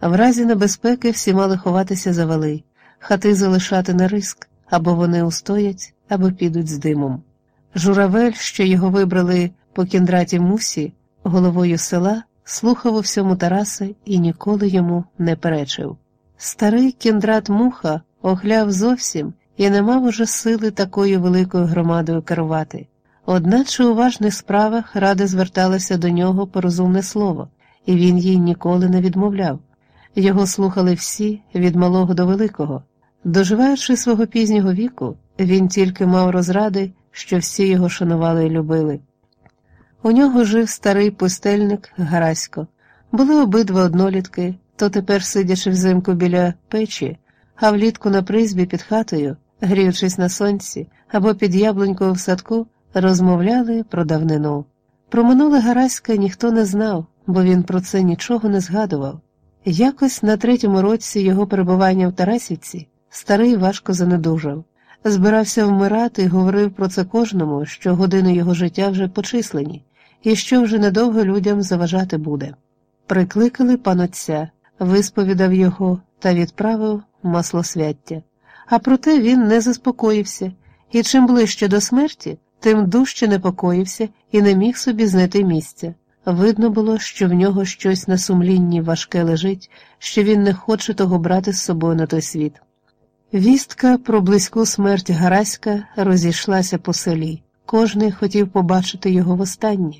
В разі небезпеки всі мали ховатися за вали, хати залишати на риск, або вони устоять, або підуть з димом. Журавель, що його вибрали по кіндраті мусі, головою села, слухав у всьому Тараса і ніколи йому не перечив. Старий кіндрат муха охляв зовсім і не мав уже сили такою великою громадою керувати. Одначе у важних справах рада зверталася до нього по розумне слово, і він їй ніколи не відмовляв. Його слухали всі від малого до великого. Доживаючи свого пізнього віку, він тільки мав розради, що всі його шанували і любили. У нього жив старий пустельник Гарасько. Були обидва однолітки, то тепер, сидячи взимку біля печі, а влітку на призбі під хатою, гріючись на сонці або під яблунькою в садку, розмовляли про давнину. Про минуле Гараська ніхто не знав, бо він про це нічого не згадував. Якось на третьому році його перебування в Тарасівці старий важко занедужав, збирався вмирати і говорив про це кожному, що години його життя вже почислені, і що вже недовго людям заважати буде. Прикликали панотця, висповідав його та відправив маслосвяття. А проте він не заспокоївся, і чим ближче до смерті, тим дужче непокоївся і не міг собі знайти місця. Видно було, що в нього щось на сумлінні важке лежить, що він не хоче того брати з собою на той світ. Вістка про близьку смерть Гараська розійшлася по селі. Кожний хотів побачити його востаннє.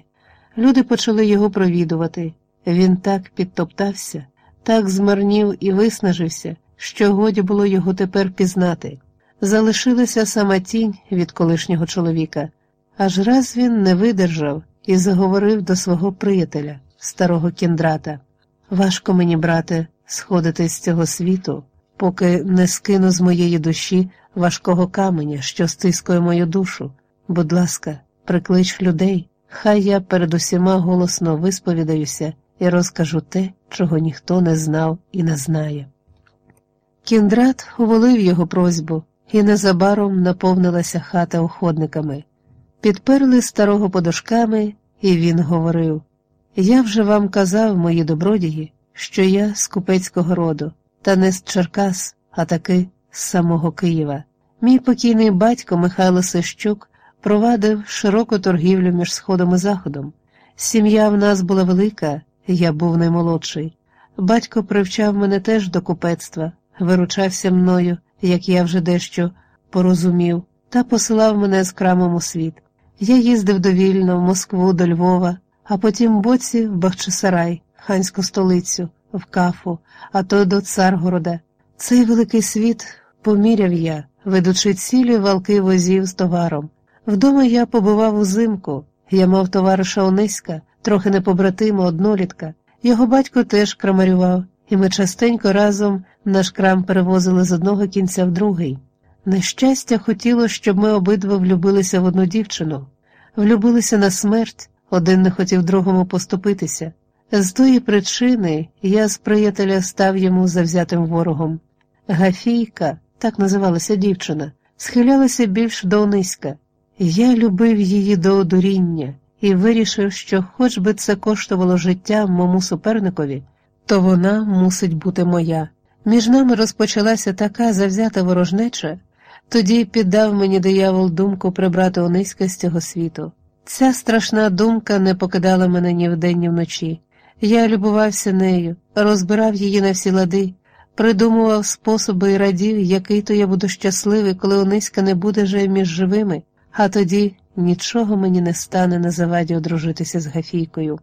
Люди почали його провідувати. Він так підтоптався, так змарнів і виснажився, що годі було його тепер пізнати. Залишилася сама тінь від колишнього чоловіка, аж раз він не видержав і заговорив до свого приятеля, старого кіндрата. Важко мені, брате, сходити з цього світу, поки не скину з моєї душі важкого каменя, що стискує мою душу. Будь ласка, приклич людей, хай я перед усіма голосно висповідаюся і розкажу те, чого ніхто не знав і не знає. Кіндрат уволив його просьбу, і незабаром наповнилася хата уходниками. Підперли старого подошками, і він говорив Я вже вам казав, мої добродії, що я з купецького роду, та не з Черкас, а таки з самого Києва. Мій покійний батько Михайло Сищук провадив широку торгівлю між Сходом і Заходом. Сім'я в нас була велика, я був наймолодший. Батько привчав мене теж до купецтва, виручався мною, як я вже дещо порозумів, та посилав мене з крамом у світ. Я їздив довільно в Москву до Львова, а потім боці в Бахчисарай, ханську столицю, в Кафу, а то до Царгорода. Цей великий світ поміряв я, ведучи цілі валки возів з товаром. Вдома я побував узимку, я мав товариша Ониська, трохи не побратима, однолітка. Його батько теж крамарював, і ми частенько разом наш крам перевозили з одного кінця в другий. Нещастя хотіло, щоб ми обидва влюбилися в одну дівчину, влюбилися на смерть, один не хотів другому поступитися. З тої причини я з приятеля став йому завзятим ворогом. Гафійка, так називалася дівчина, схилялася більш до Ониська. Я любив її до одуріння і вирішив, що, хоч би це коштувало життя моєму суперникові, то вона мусить бути моя. Між нами розпочалася така завзята ворожнеча, тоді піддав мені диявол думку прибрати Ониська з цього світу. Ця страшна думка не покидала мене ні вдень, ні вночі. Я любувався нею, розбирав її на всі лади, придумував способи і радів, який то я буду щасливий, коли Ониська не буде вже між живими, а тоді нічого мені не стане на заваді одружитися з Гафійкою.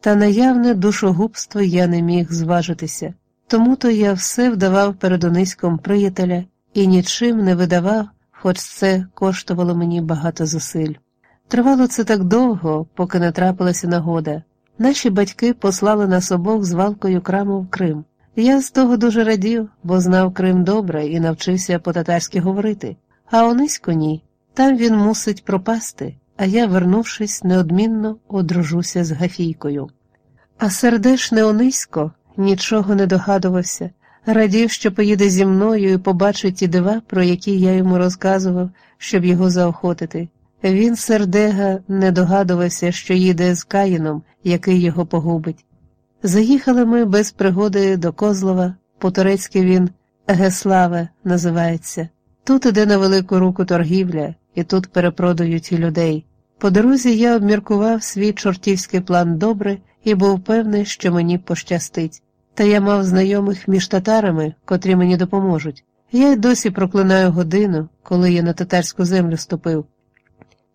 Та наявне душогубство я не міг зважитися, тому то я все вдавав перед Ониськом приятеля і нічим не видавав, хоч це коштувало мені багато зусиль. Тривало це так довго, поки не трапилася нагода. Наші батьки послали нас обох з валкою краму в Крим. Я з того дуже радів, бо знав Крим добре і навчився по-татарськи говорити, а Онисько ні. Там він мусить пропасти, а я, вернувшись, неодмінно одружуся з Гафійкою. А сердешне Онисько нічого не догадувався, радів, що поїде зі мною і побачить ті дива, про які я йому розказував, щоб його заохотити. Він, сердега, не догадувався, що їде з Каїном, який його погубить. Заїхали ми без пригоди до Козлова, по-турецьки він Геславе називається. Тут іде на велику руку торгівля, і тут перепродають і людей. По дорозі я обміркував свій чортівський план добре і був певний, що мені пощастить. Та я мав знайомих між татарами, котрі мені допоможуть. Я й досі проклинаю годину, коли я на татарську землю ступив.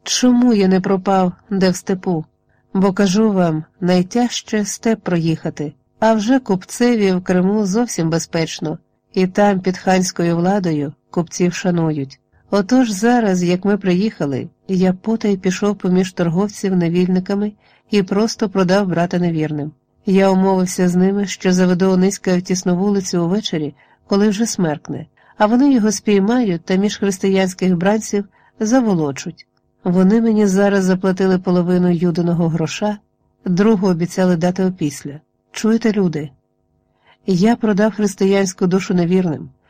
Чому я не пропав, де в степу? Бо кажу вам, найтяжче степ проїхати, а вже купцеві в Криму зовсім безпечно, і там під ханською владою купців шанують. Отож зараз, як ми приїхали, я потай пішов поміж торговців невільниками і просто продав брата невірним. Я умовився з ними, що заведу Ониська в тісну вулицю увечері, коли вже смеркне, а вони його спіймають та між християнських бранців заволочуть. Вони мені зараз заплатили половину юдиного гроша, другу обіцяли дати опісля. Чуєте, люди? Я продав християнську душу невірним.